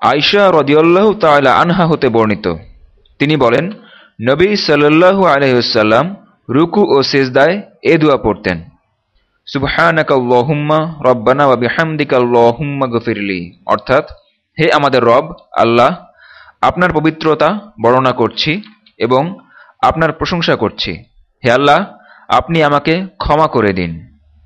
আয়শা রদিউল্লাহ তালা আনহা হতে বর্ণিত। তিনি বলেন, নবী সাল্লু আলহিউসাল্লাম রুকু ও সেজদায় এ দোয়া পড়তেন। সুবহানাকাল্লাহুম্মা রব্বানা ওয়া বিহামদিকাল্লাহুম্মা গফিরলি। অর্থাৎ, হে আমাদের রব, আল্লাহ, আপনার পবিত্রতা বর্ণনা করছি এবং আপনার প্রশংসা করছি। হে আল্লাহ, আপনি আমাকে ক্ষমা করে দিন।